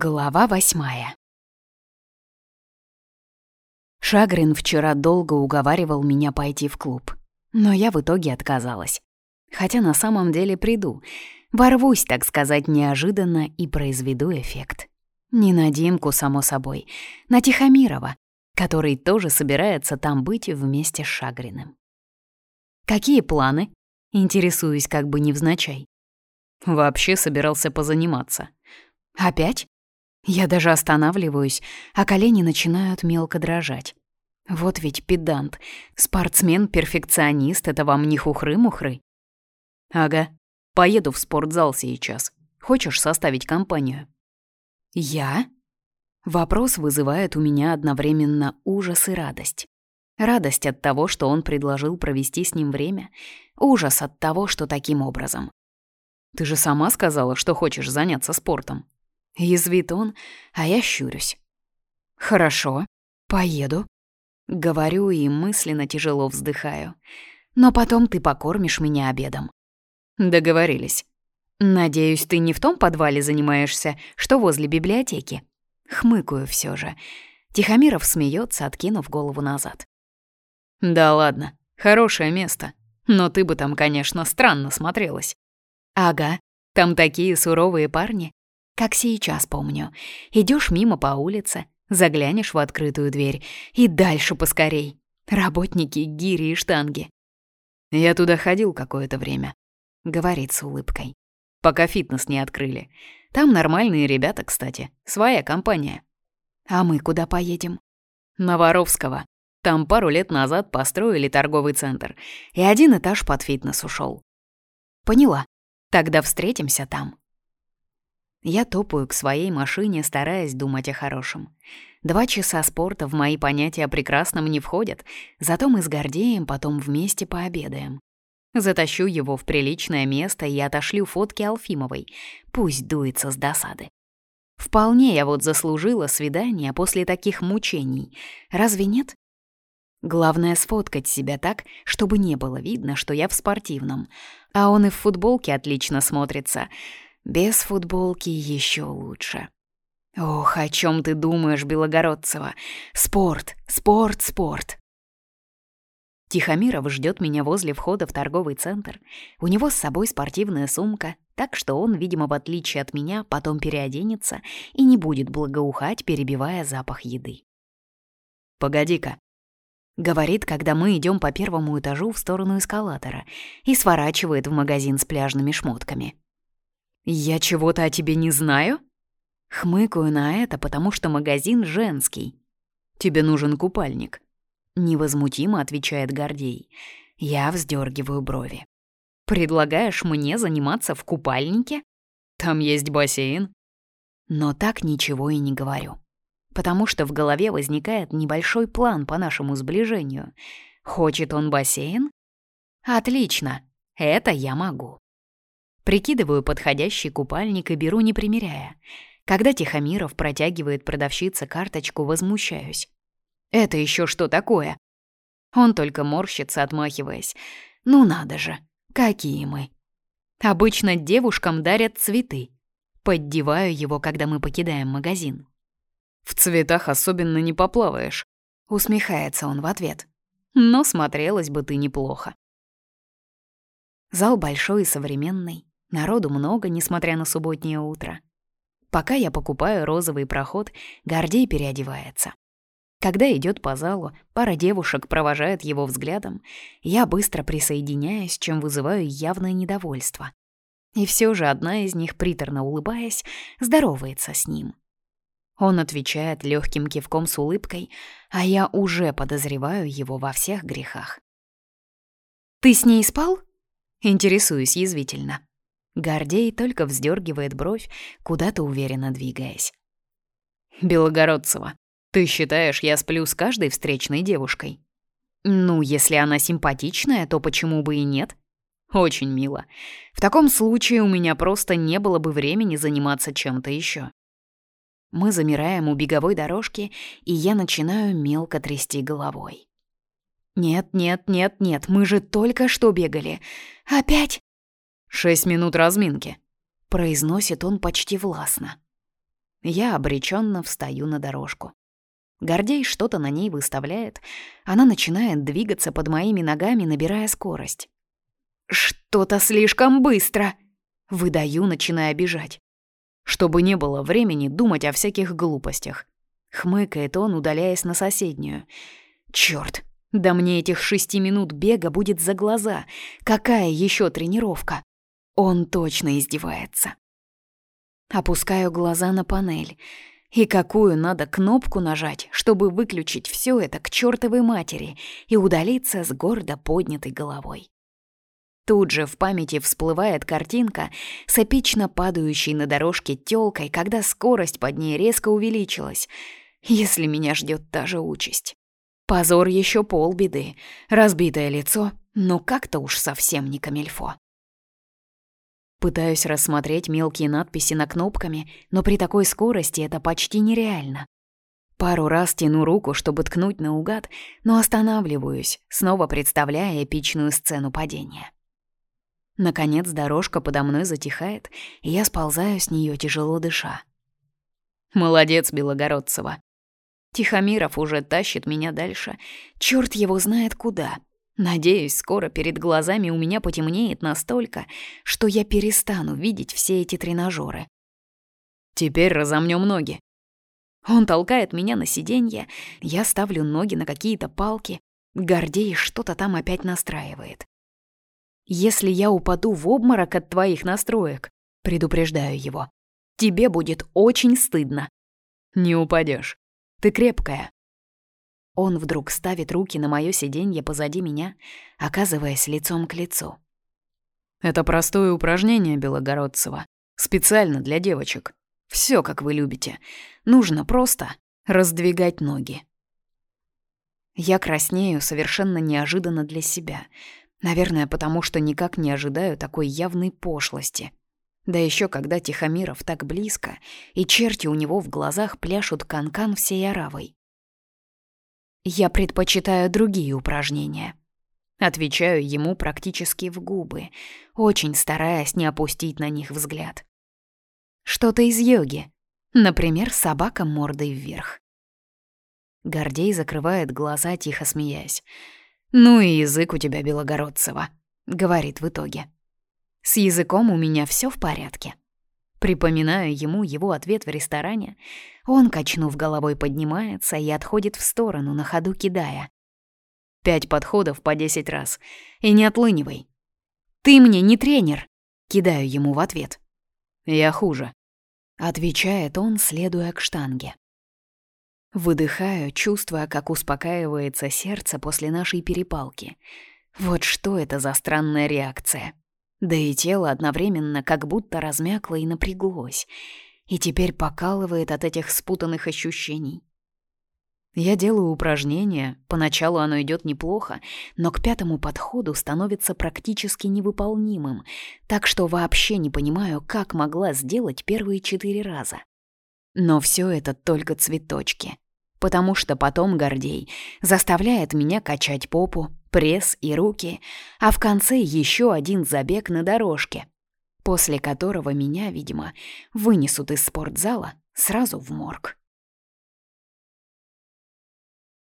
Глава восьмая Шагрин вчера долго уговаривал меня пойти в клуб, но я в итоге отказалась. Хотя на самом деле приду, ворвусь, так сказать, неожиданно и произведу эффект. Не на Димку, само собой, на Тихомирова, который тоже собирается там быть вместе с Шагриным. «Какие планы?» — интересуюсь как бы невзначай. Вообще собирался позаниматься. «Опять?» Я даже останавливаюсь, а колени начинают мелко дрожать. Вот ведь педант, спортсмен-перфекционист — это вам не хухры-мухры. Ага, поеду в спортзал сейчас. Хочешь составить компанию? Я? Вопрос вызывает у меня одновременно ужас и радость. Радость от того, что он предложил провести с ним время, ужас от того, что таким образом. Ты же сама сказала, что хочешь заняться спортом. Язвит он, а я щурюсь. Хорошо, поеду. Говорю и мысленно тяжело вздыхаю. Но потом ты покормишь меня обедом. Договорились. Надеюсь, ты не в том подвале занимаешься, что возле библиотеки. Хмыкаю все же. Тихомиров смеется, откинув голову назад. Да ладно, хорошее место. Но ты бы там, конечно, странно смотрелась. Ага, там такие суровые парни. Как сейчас помню. Идешь мимо по улице, заглянешь в открытую дверь и дальше поскорей. Работники гири и штанги. Я туда ходил какое-то время, говорит с улыбкой. Пока фитнес не открыли. Там нормальные ребята, кстати, своя компания. А мы куда поедем? На Воровского. Там пару лет назад построили торговый центр, и один этаж под фитнес ушел. Поняла. Тогда встретимся там. Я топаю к своей машине, стараясь думать о хорошем. Два часа спорта в мои понятия о прекрасном не входят, зато мы с Гордеем потом вместе пообедаем. Затащу его в приличное место и отошлю фотки Алфимовой. Пусть дуется с досады. Вполне я вот заслужила свидание после таких мучений. Разве нет? Главное сфоткать себя так, чтобы не было видно, что я в спортивном. А он и в футболке отлично смотрится. Без футболки еще лучше. Ох, о чем ты думаешь, Белогородцева? Спорт, спорт, спорт. Тихомиров ждет меня возле входа в торговый центр. У него с собой спортивная сумка, так что он, видимо, в отличие от меня, потом переоденется и не будет благоухать, перебивая запах еды. «Погоди-ка», Говорит, когда мы идем по первому этажу в сторону эскалатора и сворачивает в магазин с пляжными шмотками. «Я чего-то о тебе не знаю?» Хмыкаю на это, потому что магазин женский. «Тебе нужен купальник», — невозмутимо отвечает Гордей. Я вздергиваю брови. «Предлагаешь мне заниматься в купальнике?» «Там есть бассейн». Но так ничего и не говорю потому что в голове возникает небольшой план по нашему сближению. Хочет он бассейн? Отлично, это я могу. Прикидываю подходящий купальник и беру, не примеряя. Когда Тихомиров протягивает продавщице карточку, возмущаюсь. «Это еще что такое?» Он только морщится, отмахиваясь. «Ну надо же, какие мы!» Обычно девушкам дарят цветы. Поддеваю его, когда мы покидаем магазин. В цветах особенно не поплаваешь. Усмехается он в ответ. Но смотрелось бы ты неплохо. Зал большой и современный. Народу много, несмотря на субботнее утро. Пока я покупаю розовый проход, Гордей переодевается. Когда идет по залу, пара девушек провожает его взглядом, я быстро присоединяюсь, чем вызываю явное недовольство. И все же одна из них, приторно улыбаясь, здоровается с ним. Он отвечает легким кивком с улыбкой, а я уже подозреваю его во всех грехах. «Ты с ней спал?» Интересуюсь язвительно. Гордей только вздергивает бровь, куда-то уверенно двигаясь. «Белогородцева, ты считаешь, я сплю с каждой встречной девушкой?» «Ну, если она симпатичная, то почему бы и нет?» «Очень мило. В таком случае у меня просто не было бы времени заниматься чем-то еще. Мы замираем у беговой дорожки, и я начинаю мелко трясти головой. «Нет, нет, нет, нет, мы же только что бегали. Опять?» «Шесть минут разминки», — произносит он почти властно. Я обреченно встаю на дорожку. Гордей что-то на ней выставляет. Она начинает двигаться под моими ногами, набирая скорость. «Что-то слишком быстро!» Выдаю, начиная бежать. Чтобы не было времени думать о всяких глупостях. Хмыкает он, удаляясь на соседнюю. Чёрт, да мне этих шести минут бега будет за глаза. Какая еще тренировка? Он точно издевается. Опускаю глаза на панель. И какую надо кнопку нажать, чтобы выключить все это к чертовой матери и удалиться с гордо поднятой головой. Тут же в памяти всплывает картинка с эпично падающей на дорожке тёлкой, когда скорость под ней резко увеличилась. Если меня ждет та же участь. Позор еще полбеды, разбитое лицо, но как-то уж совсем не камельфо. Пытаюсь рассмотреть мелкие надписи на кнопками, но при такой скорости это почти нереально. Пару раз тяну руку, чтобы ткнуть наугад, но останавливаюсь, снова представляя эпичную сцену падения. Наконец дорожка подо мной затихает, и я сползаю с нее тяжело дыша. «Молодец, Белогородцева!» Тихомиров уже тащит меня дальше. Черт его знает куда. Надеюсь, скоро перед глазами у меня потемнеет настолько, что я перестану видеть все эти тренажеры. Теперь разомнем ноги. Он толкает меня на сиденье, я ставлю ноги на какие-то палки. Гордей что-то там опять настраивает. Если я упаду в обморок от твоих настроек, предупреждаю его, тебе будет очень стыдно. Не упадешь. Ты крепкая. Он вдруг ставит руки на моё сиденье позади меня, оказываясь лицом к лицу. Это простое упражнение, Белогородцева. Специально для девочек. Всё, как вы любите. Нужно просто раздвигать ноги. Я краснею совершенно неожиданно для себя. Наверное, потому что никак не ожидаю такой явной пошлости. Да еще когда Тихомиров так близко, и черти у него в глазах пляшут канкан -кан всей оравой. Я предпочитаю другие упражнения. Отвечаю ему практически в губы, очень стараясь не опустить на них взгляд. Что-то из йоги. Например, собака мордой вверх. Гордей закрывает глаза, тихо смеясь. «Ну и язык у тебя, Белогородцева», — говорит в итоге. «С языком у меня все в порядке». Припоминаю ему его ответ в ресторане. Он, качнув головой, поднимается и отходит в сторону, на ходу кидая. Пять подходов по десять раз. И не отлынивай. «Ты мне не тренер!» — кидаю ему в ответ. «Я хуже», — отвечает он, следуя к штанге. Выдыхаю, чувствуя, как успокаивается сердце после нашей перепалки. Вот что это за странная реакция. Да и тело одновременно как будто размякло и напряглось, и теперь покалывает от этих спутанных ощущений. Я делаю упражнение, поначалу оно идет неплохо, но к пятому подходу становится практически невыполнимым, так что вообще не понимаю, как могла сделать первые четыре раза. Но все это только цветочки, потому что потом Гордей заставляет меня качать попу, пресс и руки, а в конце еще один забег на дорожке, после которого меня, видимо, вынесут из спортзала сразу в морг.